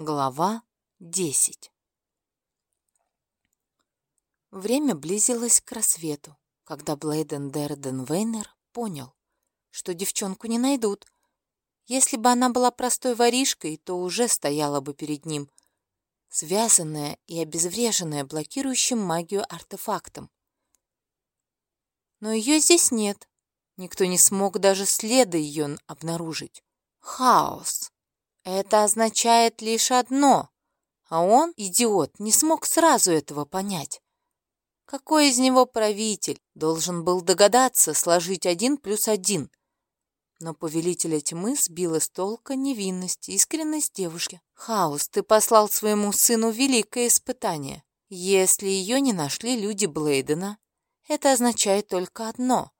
Глава 10 Время близилось к рассвету, когда Блейден Дерден Вейнер понял, что девчонку не найдут. Если бы она была простой воришкой, то уже стояла бы перед ним, связанная и обезвреженная блокирующим магию артефактом. Но ее здесь нет. Никто не смог даже следа ее обнаружить. Хаос. Это означает лишь одно, а он, идиот, не смог сразу этого понять. Какой из него правитель должен был догадаться сложить один плюс один? Но повелителя тьмы сбила с толка невинность, искренность девушки. «Хаос, ты послал своему сыну великое испытание. Если ее не нашли люди Блейдена, это означает только одно.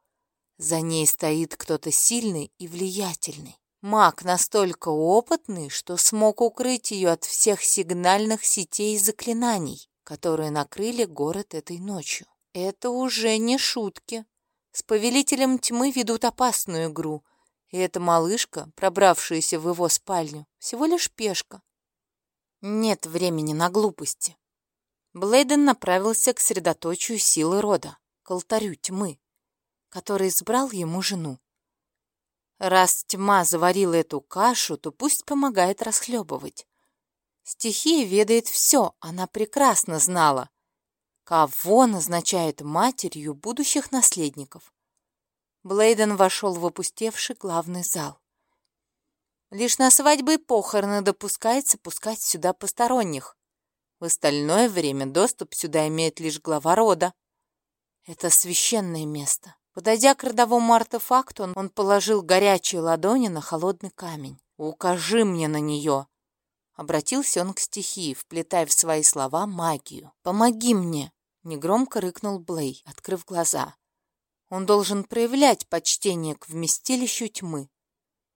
За ней стоит кто-то сильный и влиятельный. Маг настолько опытный, что смог укрыть ее от всех сигнальных сетей и заклинаний, которые накрыли город этой ночью. Это уже не шутки. С повелителем тьмы ведут опасную игру, и эта малышка, пробравшаяся в его спальню, всего лишь пешка. Нет времени на глупости. Блейден направился к средоточию силы рода, к алтарю тьмы, который избрал ему жену. Раз тьма заварила эту кашу, то пусть помогает расхлебывать. Стихия ведает все, она прекрасно знала, кого назначает матерью будущих наследников. Блейден вошел в опустевший главный зал. Лишь на свадьбы и похороны допускается пускать сюда посторонних. В остальное время доступ сюда имеет лишь глава рода. Это священное место. Подойдя к родовому артефакту, он положил горячие ладони на холодный камень. «Укажи мне на нее!» Обратился он к стихии, вплетая в свои слова магию. «Помоги мне!» — негромко рыкнул Блей, открыв глаза. Он должен проявлять почтение к вместилищу тьмы.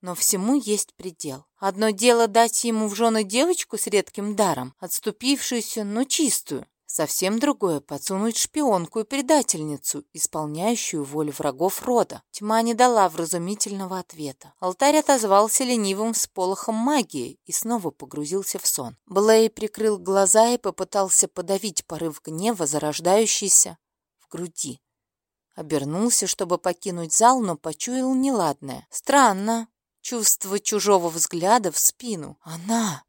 Но всему есть предел. Одно дело дать ему в жены девочку с редким даром, отступившуюся, но чистую. Совсем другое — подсунуть шпионку и предательницу, исполняющую волю врагов рода. Тьма не дала вразумительного ответа. Алтарь отозвался ленивым всполохом магии и снова погрузился в сон. Блей прикрыл глаза и попытался подавить порыв гнева, зарождающийся в груди. Обернулся, чтобы покинуть зал, но почуял неладное. Странно. Чувство чужого взгляда в спину. Она!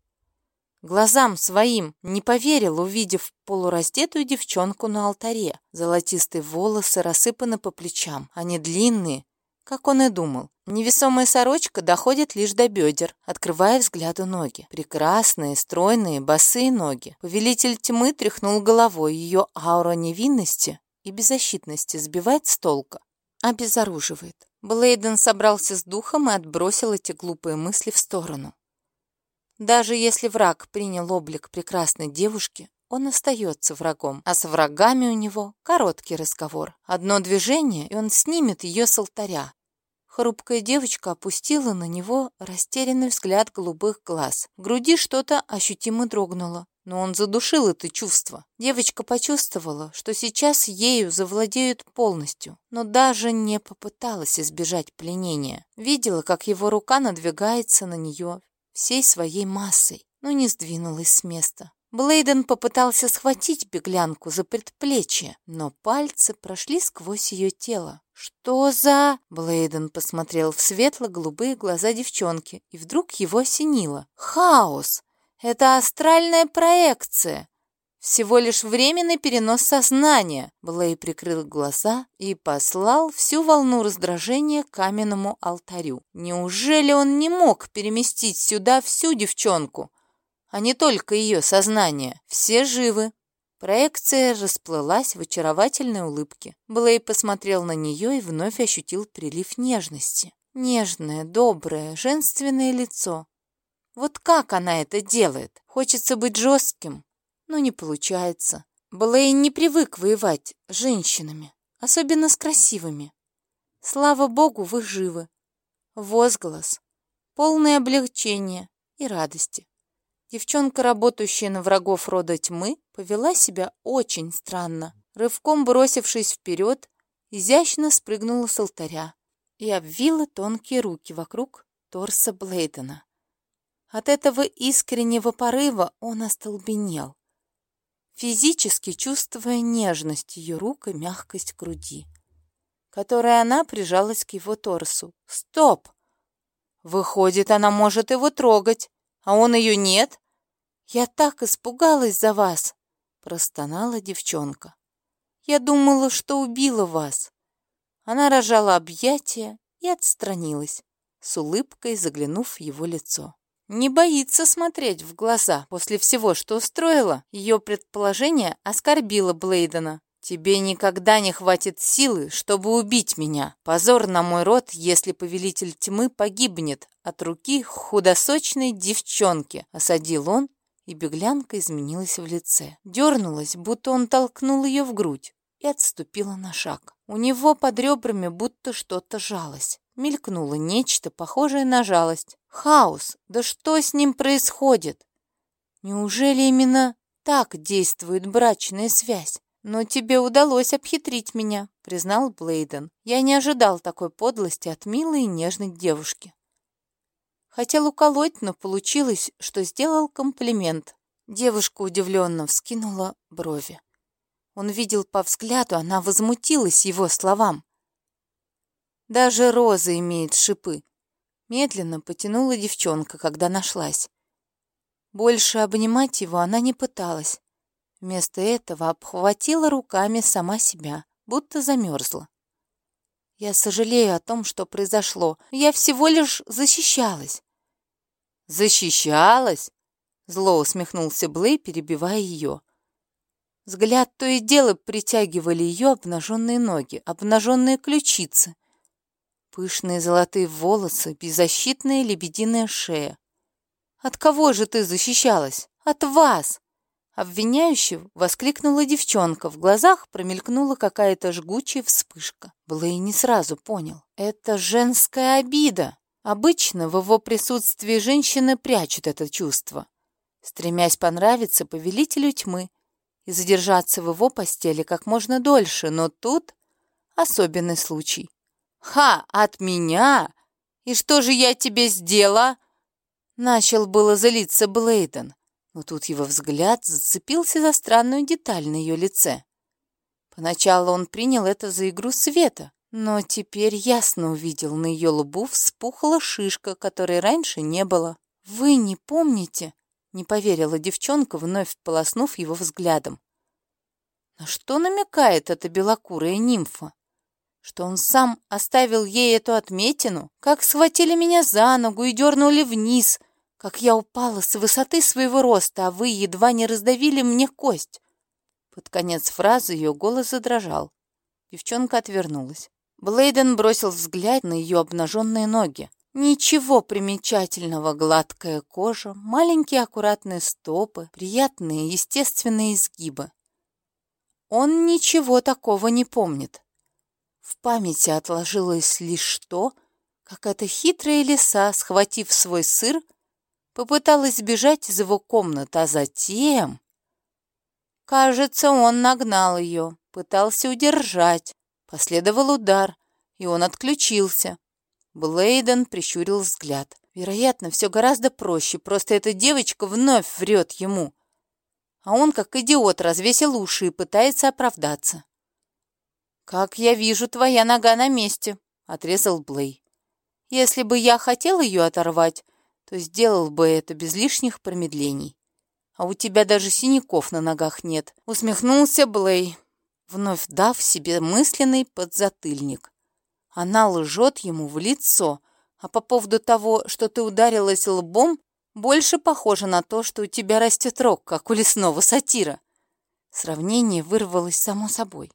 Глазам своим не поверил, увидев полураздетую девчонку на алтаре. Золотистые волосы рассыпаны по плечам. Они длинные, как он и думал. Невесомая сорочка доходит лишь до бедер, открывая взгляду ноги. Прекрасные, стройные, босые ноги. Повелитель тьмы тряхнул головой. Ее аура невинности и беззащитности сбивает с толка. Обезоруживает. Блейден собрался с духом и отбросил эти глупые мысли в сторону. Даже если враг принял облик прекрасной девушки, он остается врагом, а с врагами у него короткий разговор. Одно движение, и он снимет ее с алтаря. Хрупкая девочка опустила на него растерянный взгляд голубых глаз. В груди что-то ощутимо дрогнуло, но он задушил это чувство. Девочка почувствовала, что сейчас ею завладеют полностью, но даже не попыталась избежать пленения. Видела, как его рука надвигается на нее, всей своей массой, но не сдвинулась с места. Блейден попытался схватить беглянку за предплечье, но пальцы прошли сквозь ее тело. «Что за...» Блейден посмотрел в светло-голубые глаза девчонки, и вдруг его осенило. «Хаос! Это астральная проекция! Всего лишь временный перенос сознания. Блей прикрыл глаза и послал всю волну раздражения к каменному алтарю. Неужели он не мог переместить сюда всю девчонку, а не только ее сознание? Все живы. Проекция расплылась в очаровательной улыбке. Блей посмотрел на нее и вновь ощутил прилив нежности. Нежное, доброе, женственное лицо. Вот как она это делает? Хочется быть жестким, но не получается. Блейн не привык воевать с женщинами, особенно с красивыми. Слава богу, вы живы. Возглас, полное облегчение и радости. Девчонка, работающая на врагов рода тьмы, повела себя очень странно. Рывком бросившись вперед, изящно спрыгнула с алтаря и обвила тонкие руки вокруг торса Блейдена. От этого искреннего порыва он остолбенел, физически чувствуя нежность ее рук и мягкость груди, которой она прижалась к его торсу. «Стоп! Выходит, она может его трогать, а он ее нет? Я так испугалась за вас!» — простонала девчонка. «Я думала, что убила вас». Она рожала объятия и отстранилась, с улыбкой заглянув в его лицо. Не боится смотреть в глаза. После всего, что устроила, ее предположение оскорбило Блейдена. «Тебе никогда не хватит силы, чтобы убить меня. Позор на мой род, если повелитель тьмы погибнет от руки худосочной девчонки», — осадил он, и беглянка изменилась в лице. Дернулась, будто он толкнул ее в грудь, и отступила на шаг. У него под ребрами будто что-то жалось. Мелькнуло нечто, похожее на жалость. Хаос! Да что с ним происходит? Неужели именно так действует брачная связь? «Но тебе удалось обхитрить меня», — признал Блейден. «Я не ожидал такой подлости от милой и нежной девушки». Хотел уколоть, но получилось, что сделал комплимент. Девушка удивленно вскинула брови. Он видел по взгляду, она возмутилась его словам. Даже роза имеет шипы. Медленно потянула девчонка, когда нашлась. Больше обнимать его она не пыталась. Вместо этого обхватила руками сама себя, будто замерзла. Я сожалею о том, что произошло. Я всего лишь защищалась. Защищалась? Зло усмехнулся Блей, перебивая ее. Взгляд то и дело притягивали ее обнаженные ноги, обнаженные ключицы. Пышные золотые волосы, беззащитная лебединая шея. «От кого же ты защищалась? От вас!» Обвиняюще воскликнула девчонка. В глазах промелькнула какая-то жгучая вспышка. Блей не сразу понял. Это женская обида. Обычно в его присутствии женщины прячут это чувство, стремясь понравиться повелителю тьмы и задержаться в его постели как можно дольше, но тут особенный случай. «Ха, от меня? И что же я тебе сделала?» Начал было злиться Блейден, но тут его взгляд зацепился за странную деталь на ее лице. Поначалу он принял это за игру света, но теперь ясно увидел, на ее лбу вспухла шишка, которой раньше не было. «Вы не помните?» — не поверила девчонка, вновь полоснув его взглядом. На что намекает эта белокурая нимфа? Что он сам оставил ей эту отметину, как схватили меня за ногу и дернули вниз, как я упала с высоты своего роста, а вы едва не раздавили мне кость. Под конец фразы ее голос задрожал. Девчонка отвернулась. Блейден бросил взгляд на ее обнаженные ноги. Ничего примечательного, гладкая кожа, маленькие аккуратные стопы, приятные естественные изгибы. Он ничего такого не помнит. В памяти отложилось лишь то, как эта хитрая лиса, схватив свой сыр, попыталась сбежать из его комнаты, а затем... Кажется, он нагнал ее, пытался удержать. Последовал удар, и он отключился. Блейден прищурил взгляд. Вероятно, все гораздо проще, просто эта девочка вновь врет ему. А он, как идиот, развесил уши и пытается оправдаться. «Как я вижу, твоя нога на месте», — отрезал Блей. «Если бы я хотел ее оторвать, то сделал бы это без лишних промедлений. А у тебя даже синяков на ногах нет», — усмехнулся Блей, вновь дав себе мысленный подзатыльник. Она лжет ему в лицо, а по поводу того, что ты ударилась лбом, больше похоже на то, что у тебя растет рог, как у лесного сатира. Сравнение вырвалось само собой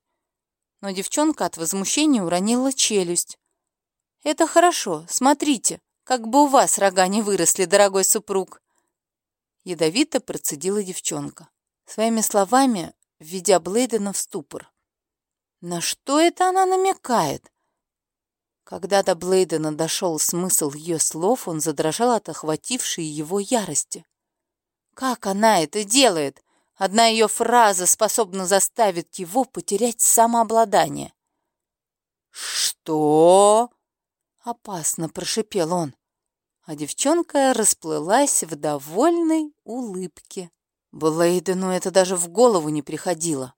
но девчонка от возмущения уронила челюсть. «Это хорошо, смотрите, как бы у вас рога не выросли, дорогой супруг!» Ядовито процедила девчонка, своими словами введя Блейдена в ступор. На что это она намекает? Когда до Блейдена дошел смысл ее слов, он задрожал от охватившей его ярости. Как она это делает? Одна ее фраза способна заставить его потерять самообладание. «Что?» — опасно прошипел он. а девчонка расплылась в довольной улыбке. Блейдену это даже в голову не приходило.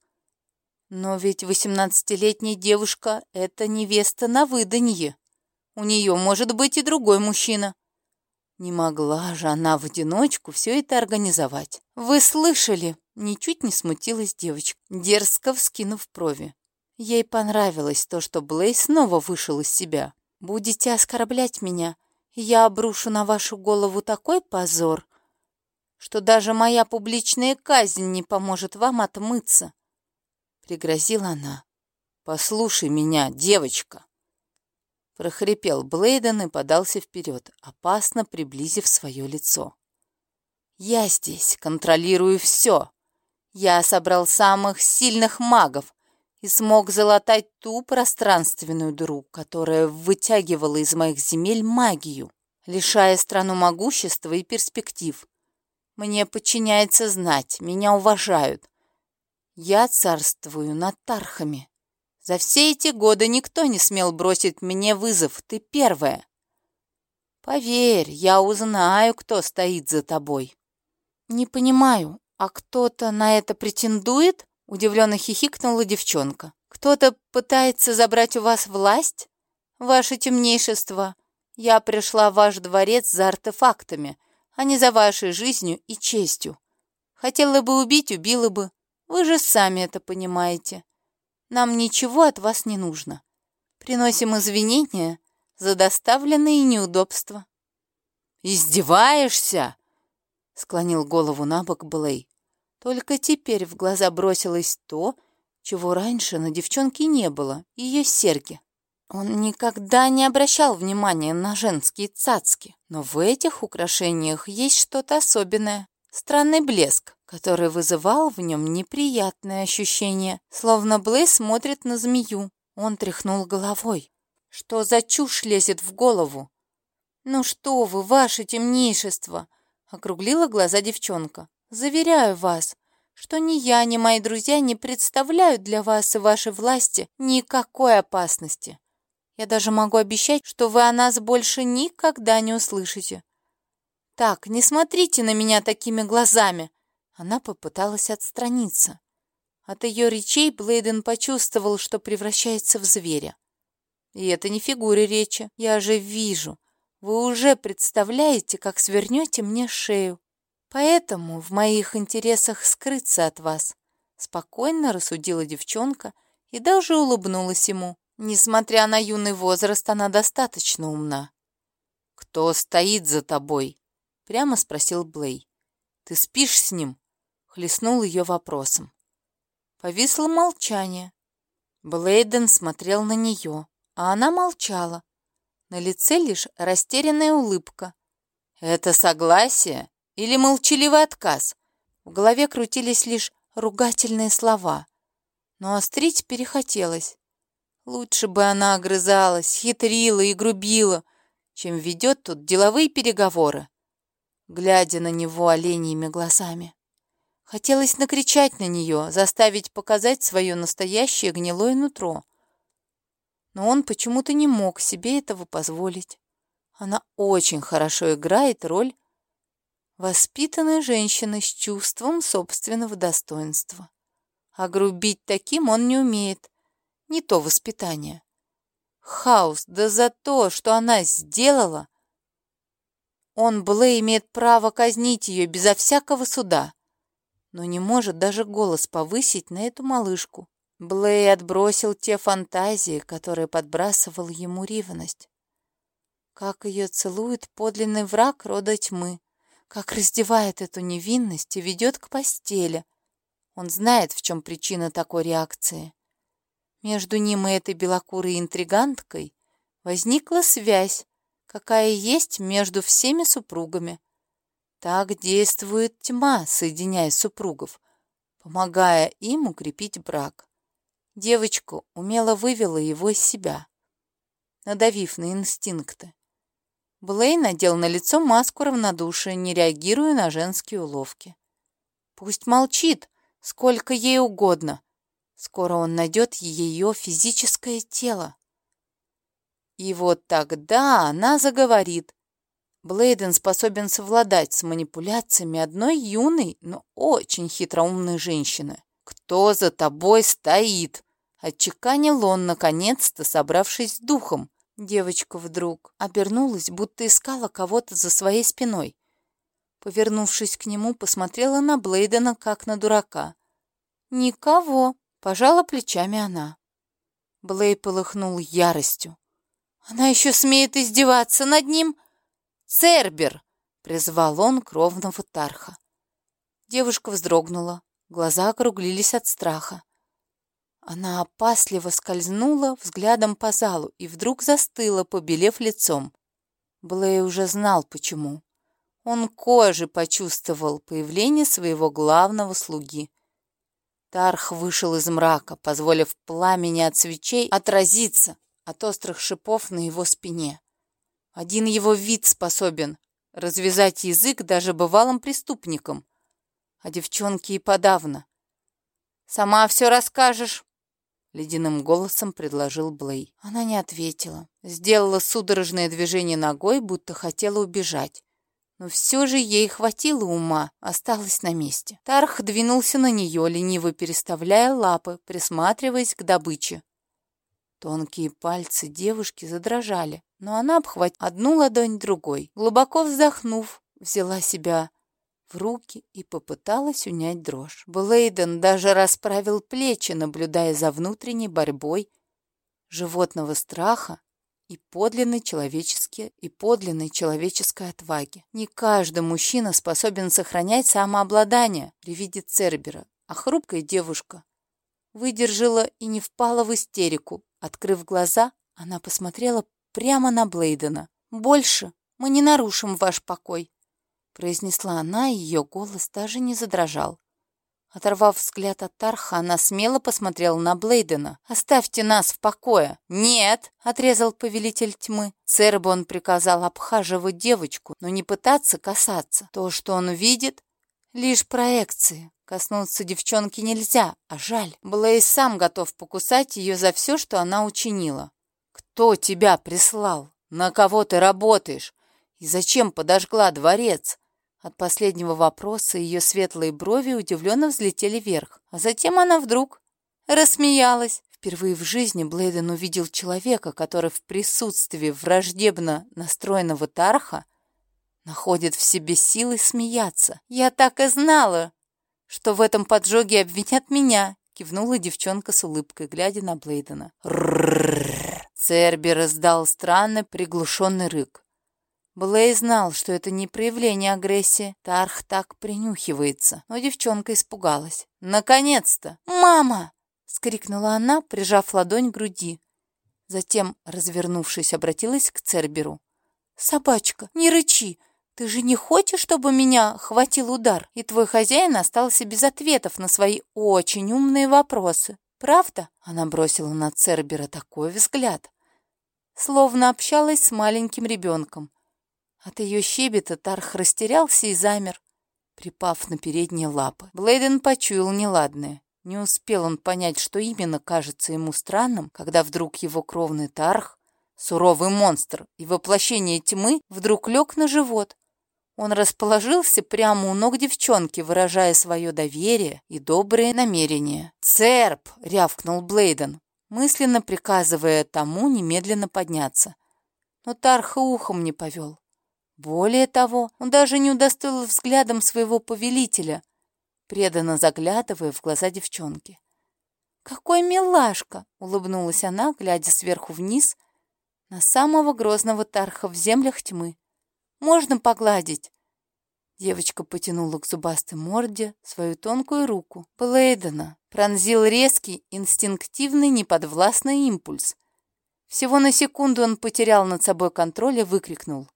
Но ведь восемнадцатилетняя девушка — это невеста на выданье. У нее может быть и другой мужчина. Не могла же она в одиночку все это организовать. «Вы слышали?» — ничуть не смутилась девочка, дерзко вскинув брови. Ей понравилось то, что Блейз снова вышел из себя. «Будете оскорблять меня, я обрушу на вашу голову такой позор, что даже моя публичная казнь не поможет вам отмыться», — пригрозила она. «Послушай меня, девочка!» прохрипел Блейден и подался вперед, опасно приблизив свое лицо. «Я здесь контролирую все. Я собрал самых сильных магов и смог залатать ту пространственную дыру, которая вытягивала из моих земель магию, лишая страну могущества и перспектив. Мне подчиняется знать, меня уважают. Я царствую над тархами. За все эти годы никто не смел бросить мне вызов, ты первая. Поверь, я узнаю, кто стоит за тобой. Не понимаю, а кто-то на это претендует? Удивленно хихикнула девчонка. Кто-то пытается забрать у вас власть? Ваше темнейшество, я пришла в ваш дворец за артефактами, а не за вашей жизнью и честью. Хотела бы убить, убила бы. Вы же сами это понимаете. Нам ничего от вас не нужно. Приносим извинения за доставленные неудобства». «Издеваешься?» — склонил голову на бок Блей. Только теперь в глаза бросилось то, чего раньше на девчонке не было, ее серьги. Он никогда не обращал внимания на женские цацки, но в этих украшениях есть что-то особенное. Странный блеск, который вызывал в нем неприятное ощущение, словно Блейз смотрит на змею. Он тряхнул головой. «Что за чушь лезет в голову?» «Ну что вы, ваше темнейшество!» — округлила глаза девчонка. «Заверяю вас, что ни я, ни мои друзья не представляют для вас и вашей власти никакой опасности. Я даже могу обещать, что вы о нас больше никогда не услышите. Так, не смотрите на меня такими глазами!» Она попыталась отстраниться. От ее речей Блейден почувствовал, что превращается в зверя. И это не фигура речи. Я же вижу. Вы уже представляете, как свернете мне шею. Поэтому в моих интересах скрыться от вас. Спокойно рассудила девчонка и даже улыбнулась ему. Несмотря на юный возраст, она достаточно умна. «Кто стоит за тобой?» Прямо спросил Блей. «Ты спишь с ним?» Хлестнул ее вопросом. Повисло молчание. Блейден смотрел на нее, а она молчала. На лице лишь растерянная улыбка. «Это согласие или молчаливый отказ?» В голове крутились лишь ругательные слова. Но острить перехотелось. Лучше бы она огрызалась, хитрила и грубила, чем ведет тут деловые переговоры глядя на него оленьими глазами. Хотелось накричать на нее, заставить показать свое настоящее гнилое нутро. Но он почему-то не мог себе этого позволить. Она очень хорошо играет роль воспитанной женщины с чувством собственного достоинства. А грубить таким он не умеет. Не то воспитание. Хаос, да за то, что она сделала, он, Блэй, имеет право казнить ее безо всякого суда, но не может даже голос повысить на эту малышку. Блэй отбросил те фантазии, которые подбрасывал ему ревность. Как ее целует подлинный враг рода тьмы, как раздевает эту невинность и ведет к постели. Он знает, в чем причина такой реакции. Между ним и этой белокурой интриганткой возникла связь, какая есть между всеми супругами. Так действует тьма, соединяя супругов, помогая им укрепить брак. Девочка умело вывела его из себя, надавив на инстинкты. Блей надел на лицо маску равнодушия, не реагируя на женские уловки. Пусть молчит, сколько ей угодно. Скоро он найдет ее физическое тело. И вот тогда она заговорит. Блейден способен совладать с манипуляциями одной юной, но очень хитроумной женщины. «Кто за тобой стоит?» Отчеканил он, наконец-то, собравшись с духом. Девочка вдруг обернулась, будто искала кого-то за своей спиной. Повернувшись к нему, посмотрела на Блейдена, как на дурака. «Никого», — пожала плечами она. Блей полыхнул яростью. «Она еще смеет издеваться над ним?» «Цербер!» — призвал он кровного Тарха. Девушка вздрогнула, глаза округлились от страха. Она опасливо скользнула взглядом по залу и вдруг застыла, побелев лицом. Блей уже знал, почему. Он кожей почувствовал появление своего главного слуги. Тарх вышел из мрака, позволив пламени от свечей отразиться от острых шипов на его спине. Один его вид способен развязать язык даже бывалым преступникам, а девчонки и подавно. «Сама все расскажешь», — ледяным голосом предложил Блей. Она не ответила. Сделала судорожное движение ногой, будто хотела убежать. Но все же ей хватило ума, осталась на месте. Тарх двинулся на нее, лениво переставляя лапы, присматриваясь к добыче. Тонкие пальцы девушки задрожали, но она обхватила одну ладонь другой. Глубоко вздохнув, взяла себя в руки и попыталась унять дрожь. Блейден даже расправил плечи, наблюдая за внутренней борьбой животного страха и подлинной человеческие и подлинной человеческой отваги. Не каждый мужчина способен сохранять самообладание при виде Цербера, а хрупкая девушка выдержала и не впала в истерику. Открыв глаза, она посмотрела прямо на Блейдена. «Больше мы не нарушим ваш покой», — произнесла она, и ее голос даже не задрожал. Оторвав взгляд от Тарха, она смело посмотрела на Блейдена. «Оставьте нас в покое!» «Нет!» — отрезал повелитель тьмы. Цербон приказал обхаживать девочку, но не пытаться касаться. То, что он видит, — лишь проекции. Коснуться девчонки нельзя, а жаль. Блейз сам готов покусать ее за все, что она учинила. «Кто тебя прислал? На кого ты работаешь? И зачем подожгла дворец?» От последнего вопроса ее светлые брови удивленно взлетели вверх, а затем она вдруг рассмеялась. Впервые в жизни Блейден увидел человека, который в присутствии враждебно настроенного Тарха находит в себе силы смеяться. «Я так и знала, что в этом поджоге обвинят меня», кивнула девчонка с улыбкой, глядя на Блейдена. Церби раздал странный приглушенный рык. Блей знал, что это не проявление агрессии. Тарх так принюхивается. Но девчонка испугалась. «Наконец-то! Мама!» — скрикнула она, прижав ладонь к груди. Затем, развернувшись, обратилась к Церберу. «Собачка, не рычи! Ты же не хочешь, чтобы меня хватил удар, и твой хозяин остался без ответов на свои очень умные вопросы? Правда?» Она бросила на Цербера такой взгляд, словно общалась с маленьким ребенком. От ее щебета Тарх растерялся и замер, припав на передние лапы. Блейден почуял неладное. Не успел он понять, что именно кажется ему странным, когда вдруг его кровный Тарх, суровый монстр и воплощение тьмы, вдруг лег на живот. Он расположился прямо у ног девчонки, выражая свое доверие и добрые намерения. «Церп!» — рявкнул Блейден, мысленно приказывая тому немедленно подняться. Но Тарха ухом не повел. Более того, он даже не удостоил взглядом своего повелителя, преданно заглядывая в глаза девчонки. «Какой милашка!» — улыбнулась она, глядя сверху вниз на самого грозного тарха в землях тьмы. «Можно погладить?» Девочка потянула к зубастой морде свою тонкую руку. Блейдена пронзил резкий, инстинктивный, неподвластный импульс. Всего на секунду он потерял над собой контроль и выкрикнул.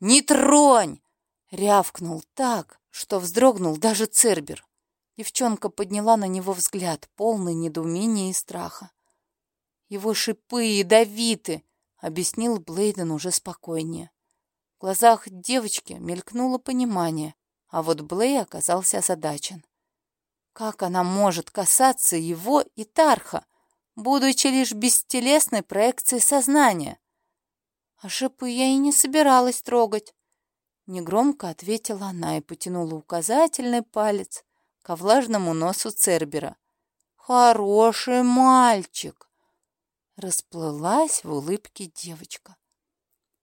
«Не тронь!» — рявкнул так, что вздрогнул даже Цербер. Девчонка подняла на него взгляд, полный недоумения и страха. «Его шипы ядовиты!» — объяснил Блейден уже спокойнее. В глазах девочки мелькнуло понимание, а вот Блей оказался озадачен. Как она может касаться его и Тарха, будучи лишь бестелесной проекцией сознания? А шипы я и не собиралась трогать. Негромко ответила она и потянула указательный палец ко влажному носу Цербера. «Хороший мальчик!» Расплылась в улыбке девочка,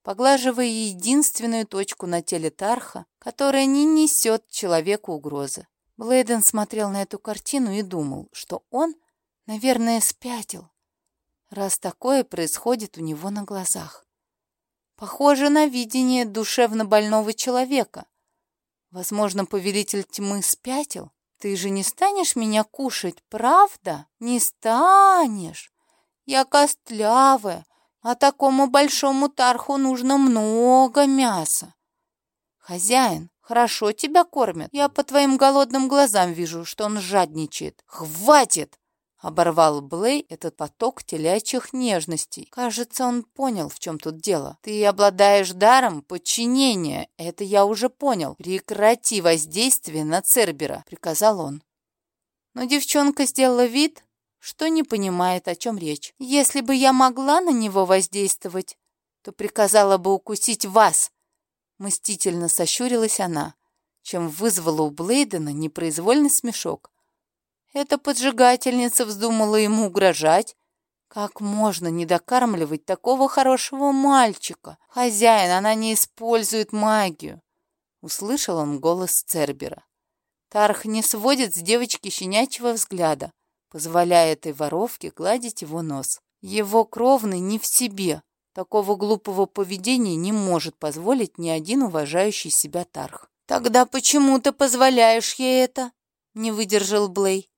поглаживая единственную точку на теле Тарха, которая не несет человеку угрозы. Блейден смотрел на эту картину и думал, что он, наверное, спятил, раз такое происходит у него на глазах. Похоже на видение душевно больного человека. Возможно, повелитель тьмы спятил. Ты же не станешь меня кушать, правда? Не станешь. Я костлявая, а такому большому тарху нужно много мяса. Хозяин, хорошо тебя кормят. Я по твоим голодным глазам вижу, что он жадничает. Хватит! Оборвал Блей этот поток телячьих нежностей. Кажется, он понял, в чем тут дело. Ты обладаешь даром подчинения. Это я уже понял. Прекрати воздействие на Цербера, приказал он. Но девчонка сделала вид, что не понимает, о чем речь. Если бы я могла на него воздействовать, то приказала бы укусить вас. Мстительно сощурилась она, чем вызвала у Блейдена непроизвольный смешок. Эта поджигательница вздумала ему угрожать. Как можно не докармливать такого хорошего мальчика? Хозяин, она не использует магию. Услышал он голос Цербера. Тарх не сводит с девочки щенячьего взгляда, позволяя этой воровке гладить его нос. Его кровный не в себе. Такого глупого поведения не может позволить ни один уважающий себя Тарх. «Тогда почему ты позволяешь ей это?» — не выдержал Блей.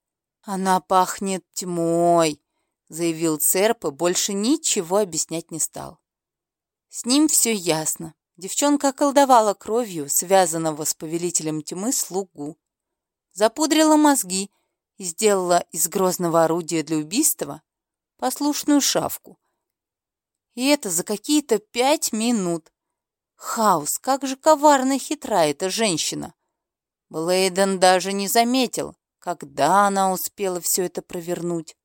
«Она пахнет тьмой», — заявил Церп и больше ничего объяснять не стал. С ним все ясно. Девчонка колдовала кровью, связанного с повелителем тьмы, слугу. Запудрила мозги и сделала из грозного орудия для убийства послушную шавку. И это за какие-то пять минут. Хаос, как же коварно хитра эта женщина. Блейден даже не заметил, когда она успела все это провернуть?